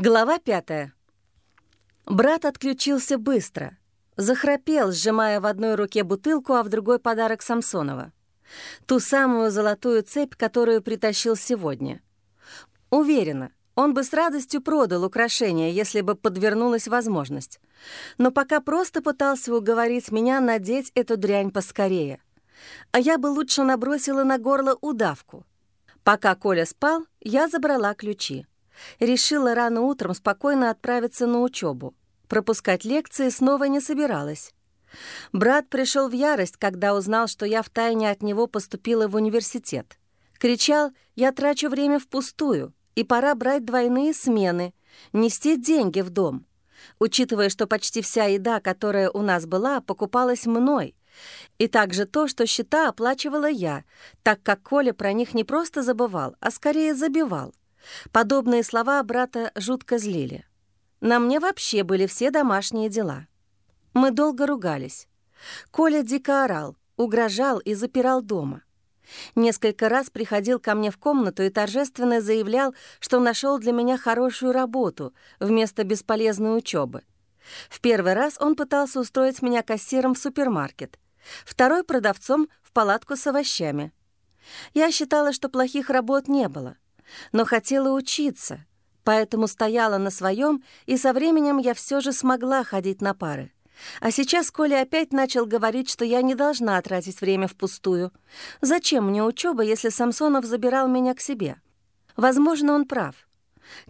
Глава пятая. Брат отключился быстро. Захрапел, сжимая в одной руке бутылку, а в другой подарок Самсонова. Ту самую золотую цепь, которую притащил сегодня. Уверена, он бы с радостью продал украшение, если бы подвернулась возможность. Но пока просто пытался уговорить меня надеть эту дрянь поскорее. А я бы лучше набросила на горло удавку. Пока Коля спал, я забрала ключи. Решила рано утром спокойно отправиться на учебу. Пропускать лекции снова не собиралась. Брат пришел в ярость, когда узнал, что я втайне от него поступила в университет. Кричал, я трачу время впустую, и пора брать двойные смены, нести деньги в дом. Учитывая, что почти вся еда, которая у нас была, покупалась мной, и также то, что счета оплачивала я, так как Коля про них не просто забывал, а скорее забивал. Подобные слова брата жутко злили. На мне вообще были все домашние дела. Мы долго ругались. Коля дико орал, угрожал и запирал дома. Несколько раз приходил ко мне в комнату и торжественно заявлял, что нашел для меня хорошую работу вместо бесполезной учебы. В первый раз он пытался устроить меня кассиром в супермаркет, второй — продавцом в палатку с овощами. Я считала, что плохих работ не было — но хотела учиться, поэтому стояла на своем, и со временем я все же смогла ходить на пары. А сейчас Коля опять начал говорить, что я не должна тратить время впустую. Зачем мне учеба, если Самсонов забирал меня к себе? Возможно, он прав.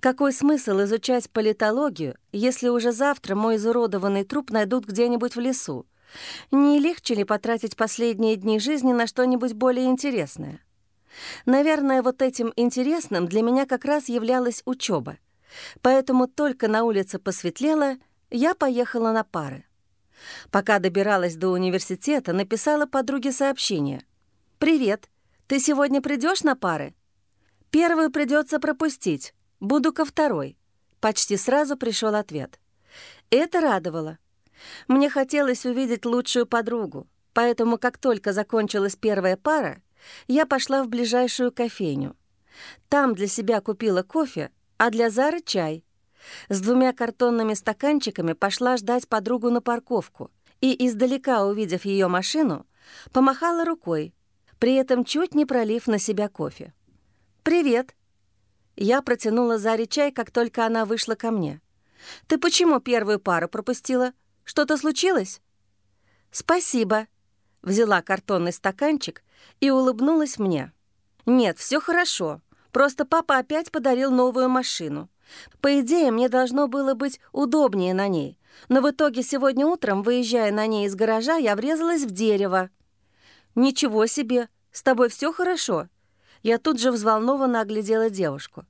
Какой смысл изучать политологию, если уже завтра мой изуродованный труп найдут где-нибудь в лесу? Не легче ли потратить последние дни жизни на что-нибудь более интересное? Наверное, вот этим интересным для меня как раз являлась учеба. Поэтому только на улице посветлело, я поехала на пары. Пока добиралась до университета, написала подруге сообщение. «Привет, ты сегодня придешь на пары?» «Первую придется пропустить, буду ко второй». Почти сразу пришел ответ. Это радовало. Мне хотелось увидеть лучшую подругу, поэтому как только закончилась первая пара, я пошла в ближайшую кофейню. Там для себя купила кофе, а для Зары — чай. С двумя картонными стаканчиками пошла ждать подругу на парковку и, издалека увидев ее машину, помахала рукой, при этом чуть не пролив на себя кофе. «Привет!» Я протянула Заре чай, как только она вышла ко мне. «Ты почему первую пару пропустила? Что-то случилось?» «Спасибо», взяла картонный стаканчик и улыбнулась мне. «Нет, все хорошо. Просто папа опять подарил новую машину. По идее, мне должно было быть удобнее на ней. Но в итоге сегодня утром, выезжая на ней из гаража, я врезалась в дерево. «Ничего себе! С тобой все хорошо?» Я тут же взволнованно оглядела девушку.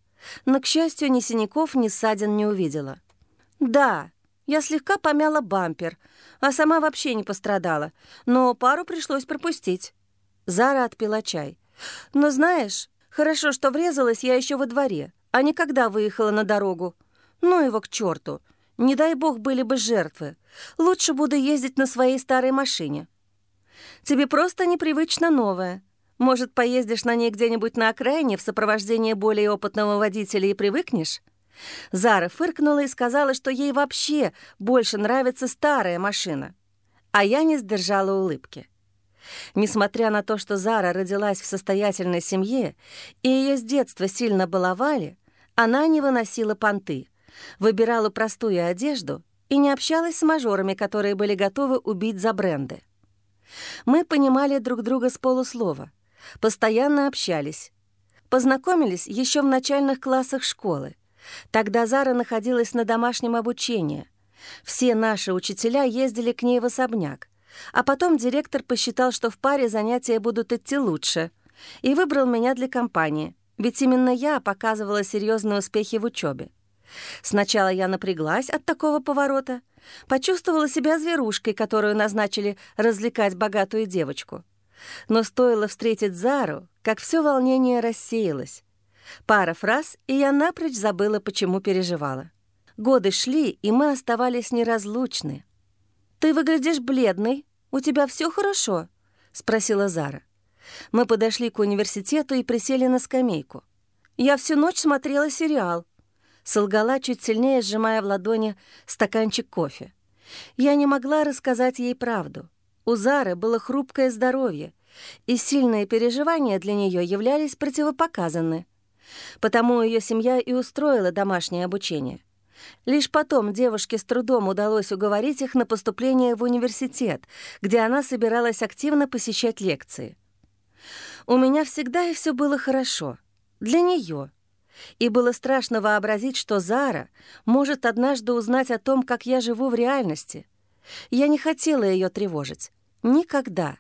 Но, к счастью, ни синяков, ни ссадин не увидела. «Да, я слегка помяла бампер, а сама вообще не пострадала, но пару пришлось пропустить. Зара отпила чай. «Но знаешь, хорошо, что врезалась я еще во дворе, а не когда выехала на дорогу. Ну его к черту. Не дай бог были бы жертвы. Лучше буду ездить на своей старой машине. Тебе просто непривычно новая. Может, поездишь на ней где-нибудь на окраине в сопровождении более опытного водителя и привыкнешь?» Зара фыркнула и сказала, что ей вообще больше нравится старая машина. А я не сдержала улыбки. Несмотря на то, что Зара родилась в состоятельной семье и ее с детства сильно баловали, она не выносила понты, выбирала простую одежду и не общалась с мажорами, которые были готовы убить за бренды. Мы понимали друг друга с полуслова, постоянно общались, познакомились еще в начальных классах школы, Тогда Зара находилась на домашнем обучении. Все наши учителя ездили к ней в особняк. А потом директор посчитал, что в паре занятия будут идти лучше, и выбрал меня для компании, ведь именно я показывала серьезные успехи в учебе. Сначала я напряглась от такого поворота, почувствовала себя зверушкой, которую назначили развлекать богатую девочку. Но стоило встретить Зару, как все волнение рассеялось. Пара фраз, и я напрочь забыла, почему переживала. Годы шли, и мы оставались неразлучны. «Ты выглядишь бледной. У тебя все хорошо?» — спросила Зара. Мы подошли к университету и присели на скамейку. «Я всю ночь смотрела сериал», — солгала, чуть сильнее сжимая в ладони стаканчик кофе. Я не могла рассказать ей правду. У Зары было хрупкое здоровье, и сильные переживания для нее являлись противопоказаны. Потому ее семья и устроила домашнее обучение. Лишь потом девушке с трудом удалось уговорить их на поступление в университет, где она собиралась активно посещать лекции. У меня всегда и все было хорошо. Для нее. И было страшно вообразить, что Зара может однажды узнать о том, как я живу в реальности. Я не хотела ее тревожить. Никогда.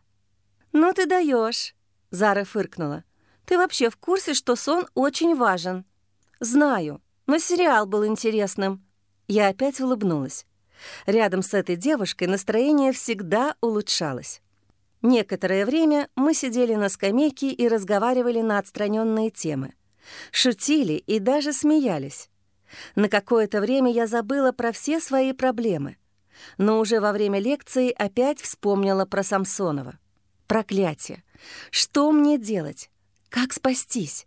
«Ну ты даешь, Зара фыркнула. «Ты вообще в курсе, что сон очень важен?» «Знаю, но сериал был интересным». Я опять улыбнулась. Рядом с этой девушкой настроение всегда улучшалось. Некоторое время мы сидели на скамейке и разговаривали на отстраненные темы. Шутили и даже смеялись. На какое-то время я забыла про все свои проблемы, но уже во время лекции опять вспомнила про Самсонова. Проклятие! Что мне делать? Как спастись?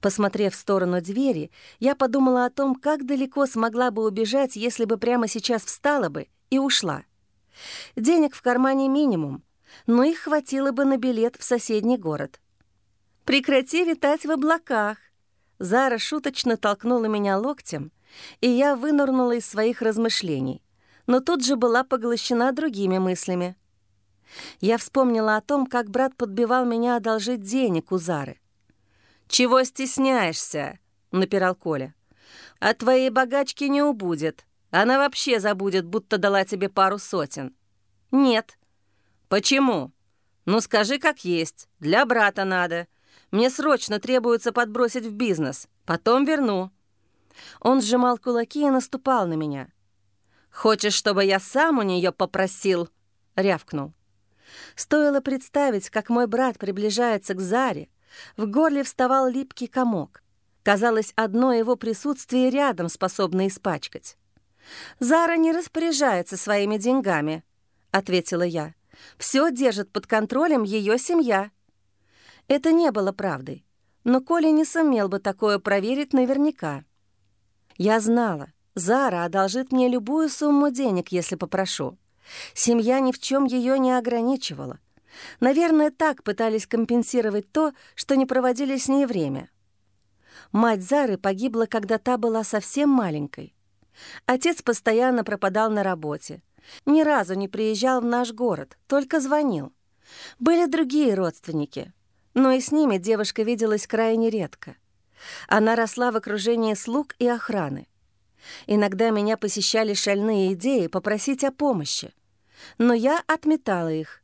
Посмотрев в сторону двери, я подумала о том, как далеко смогла бы убежать, если бы прямо сейчас встала бы и ушла. Денег в кармане минимум, но их хватило бы на билет в соседний город. «Прекрати витать в облаках!» Зара шуточно толкнула меня локтем, и я вынырнула из своих размышлений, но тут же была поглощена другими мыслями. Я вспомнила о том, как брат подбивал меня одолжить денег у Зары. «Чего стесняешься?» — напирал Коля. «От твоей богачки не убудет. Она вообще забудет, будто дала тебе пару сотен». «Нет», «Почему?» «Ну, скажи, как есть. Для брата надо. Мне срочно требуется подбросить в бизнес. Потом верну». Он сжимал кулаки и наступал на меня. «Хочешь, чтобы я сам у нее попросил?» — рявкнул. Стоило представить, как мой брат приближается к Заре, в горле вставал липкий комок. Казалось, одно его присутствие рядом способно испачкать. «Зара не распоряжается своими деньгами», — ответила я. Все держит под контролем ее семья. Это не было правдой, но Коля не сумел бы такое проверить наверняка. Я знала, Зара одолжит мне любую сумму денег, если попрошу. Семья ни в чем ее не ограничивала. Наверное, так пытались компенсировать то, что не проводили с ней время. Мать Зары погибла, когда та была совсем маленькой. Отец постоянно пропадал на работе. Ни разу не приезжал в наш город, только звонил. Были другие родственники, но и с ними девушка виделась крайне редко. Она росла в окружении слуг и охраны. Иногда меня посещали шальные идеи попросить о помощи, но я отметала их.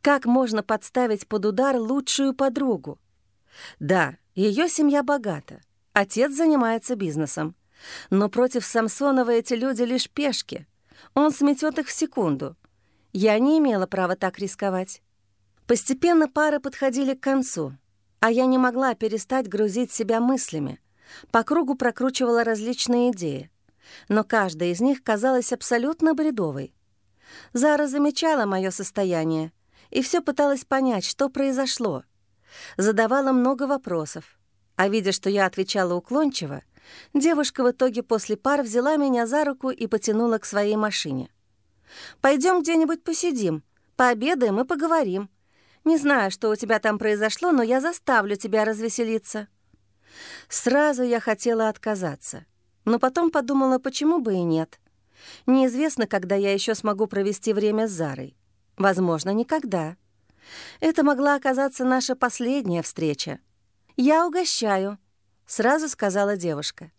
Как можно подставить под удар лучшую подругу? Да, ее семья богата, отец занимается бизнесом, но против Самсонова эти люди лишь пешки — он сметет их в секунду. Я не имела права так рисковать. Постепенно пары подходили к концу, а я не могла перестать грузить себя мыслями. По кругу прокручивала различные идеи, но каждая из них казалась абсолютно бредовой. Зара замечала мое состояние и все пыталась понять, что произошло. Задавала много вопросов, а видя, что я отвечала уклончиво, Девушка в итоге после пар взяла меня за руку и потянула к своей машине. Пойдем где-нибудь посидим, пообедаем и поговорим. Не знаю, что у тебя там произошло, но я заставлю тебя развеселиться». Сразу я хотела отказаться, но потом подумала, почему бы и нет. Неизвестно, когда я еще смогу провести время с Зарой. Возможно, никогда. Это могла оказаться наша последняя встреча. «Я угощаю», сразу сказала девушка.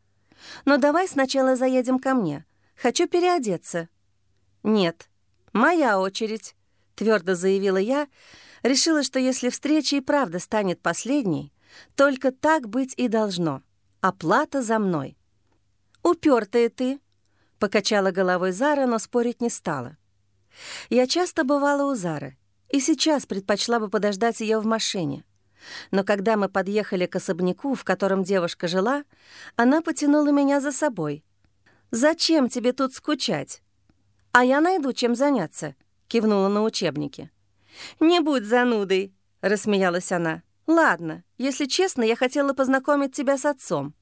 «Но давай сначала заедем ко мне. Хочу переодеться». «Нет, моя очередь», — твердо заявила я. Решила, что если встреча и правда станет последней, только так быть и должно. Оплата за мной. «Упертая ты», — покачала головой Зара, но спорить не стала. Я часто бывала у Зары, и сейчас предпочла бы подождать ее в машине. Но когда мы подъехали к особняку, в котором девушка жила, она потянула меня за собой. «Зачем тебе тут скучать?» «А я найду, чем заняться», — кивнула на учебники. «Не будь занудой», — рассмеялась она. «Ладно, если честно, я хотела познакомить тебя с отцом».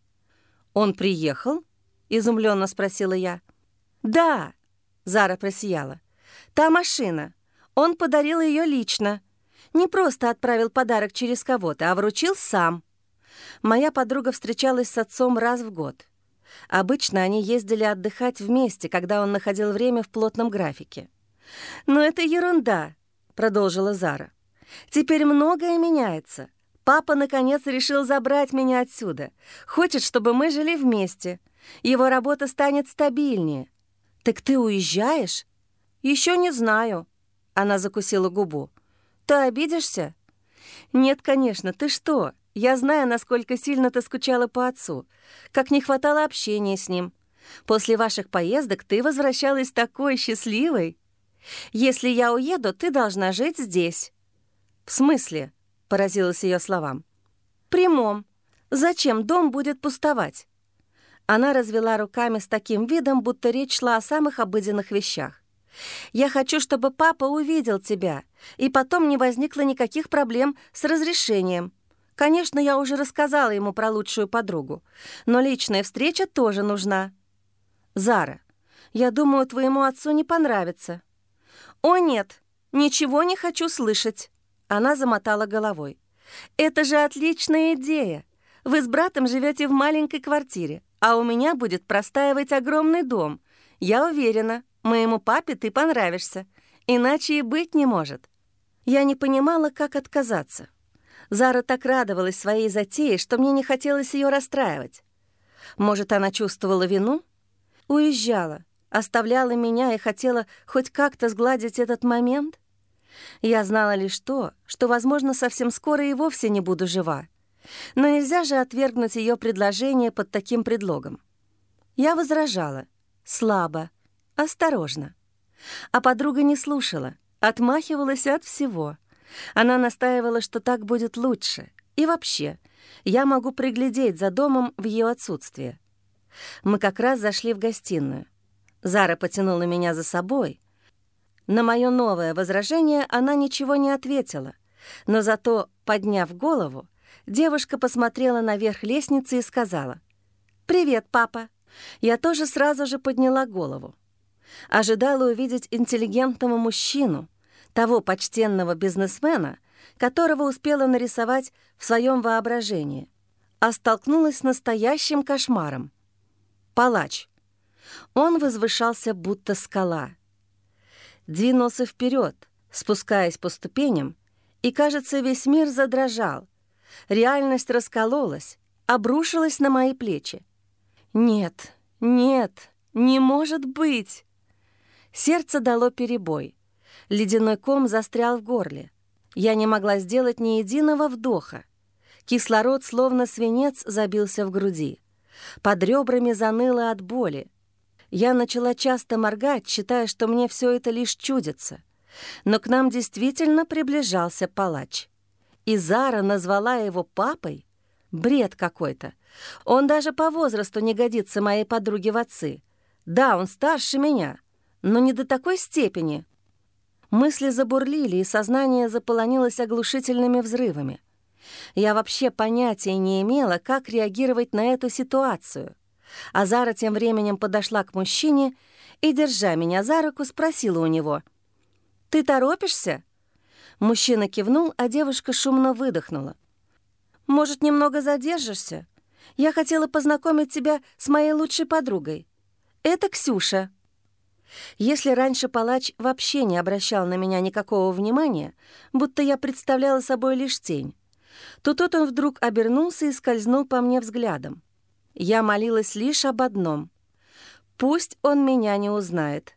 «Он приехал?» — изумленно спросила я. «Да», — Зара просияла. «Та машина. Он подарил ее лично. Не просто отправил подарок через кого-то, а вручил сам. Моя подруга встречалась с отцом раз в год. Обычно они ездили отдыхать вместе, когда он находил время в плотном графике. «Но это ерунда», — продолжила Зара. «Теперь многое меняется. Папа, наконец, решил забрать меня отсюда. Хочет, чтобы мы жили вместе. Его работа станет стабильнее. Так ты уезжаешь? Еще не знаю. Она закусила губу. Ты обидишься? Нет, конечно, ты что? Я знаю, насколько сильно ты скучала по отцу, как не хватало общения с ним. После ваших поездок ты возвращалась такой счастливой. Если я уеду, ты должна жить здесь. В смысле? Поразилась ее словам. Прямом. Зачем дом будет пустовать? Она развела руками с таким видом, будто речь шла о самых обыденных вещах. «Я хочу, чтобы папа увидел тебя, и потом не возникло никаких проблем с разрешением. Конечно, я уже рассказала ему про лучшую подругу, но личная встреча тоже нужна. Зара, я думаю, твоему отцу не понравится». «О, нет, ничего не хочу слышать». Она замотала головой. «Это же отличная идея. Вы с братом живете в маленькой квартире а у меня будет простаивать огромный дом. Я уверена, моему папе ты понравишься, иначе и быть не может». Я не понимала, как отказаться. Зара так радовалась своей затее, что мне не хотелось ее расстраивать. Может, она чувствовала вину? Уезжала, оставляла меня и хотела хоть как-то сгладить этот момент? Я знала лишь то, что, возможно, совсем скоро и вовсе не буду жива. Но нельзя же отвергнуть ее предложение под таким предлогом. Я возражала. Слабо, осторожно. А подруга не слушала, отмахивалась от всего. Она настаивала, что так будет лучше. И вообще, я могу приглядеть за домом в ее отсутствие. Мы как раз зашли в гостиную. Зара потянула меня за собой. На мое новое возражение она ничего не ответила, но зато, подняв голову, Девушка посмотрела наверх лестницы и сказала. «Привет, папа». Я тоже сразу же подняла голову. Ожидала увидеть интеллигентного мужчину, того почтенного бизнесмена, которого успела нарисовать в своем воображении, а столкнулась с настоящим кошмаром. Палач. Он возвышался, будто скала. Двинулся вперед, спускаясь по ступеням, и, кажется, весь мир задрожал — Реальность раскололась, обрушилась на мои плечи. «Нет, нет, не может быть!» Сердце дало перебой. Ледяной ком застрял в горле. Я не могла сделать ни единого вдоха. Кислород, словно свинец, забился в груди. Под ребрами заныло от боли. Я начала часто моргать, считая, что мне все это лишь чудится. Но к нам действительно приближался палач и Зара назвала его папой? Бред какой-то. Он даже по возрасту не годится моей подруге в отцы. Да, он старше меня, но не до такой степени. Мысли забурлили, и сознание заполонилось оглушительными взрывами. Я вообще понятия не имела, как реагировать на эту ситуацию. А Зара тем временем подошла к мужчине и, держа меня за руку, спросила у него. «Ты торопишься?» Мужчина кивнул, а девушка шумно выдохнула. «Может, немного задержишься? Я хотела познакомить тебя с моей лучшей подругой. Это Ксюша». Если раньше палач вообще не обращал на меня никакого внимания, будто я представляла собой лишь тень, то тут он вдруг обернулся и скользнул по мне взглядом. Я молилась лишь об одном. Пусть он меня не узнает.